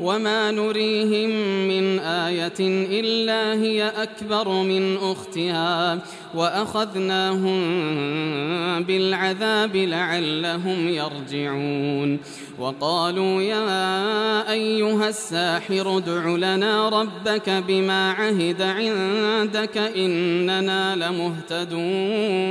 وما نريهم من آية إلا هي أكبر من أختها وأخذناهم بالعذاب لعلهم يرجعون وقالوا يا أيها الساحر ادع لنا ربك بما عهد عندك إننا لمهتدون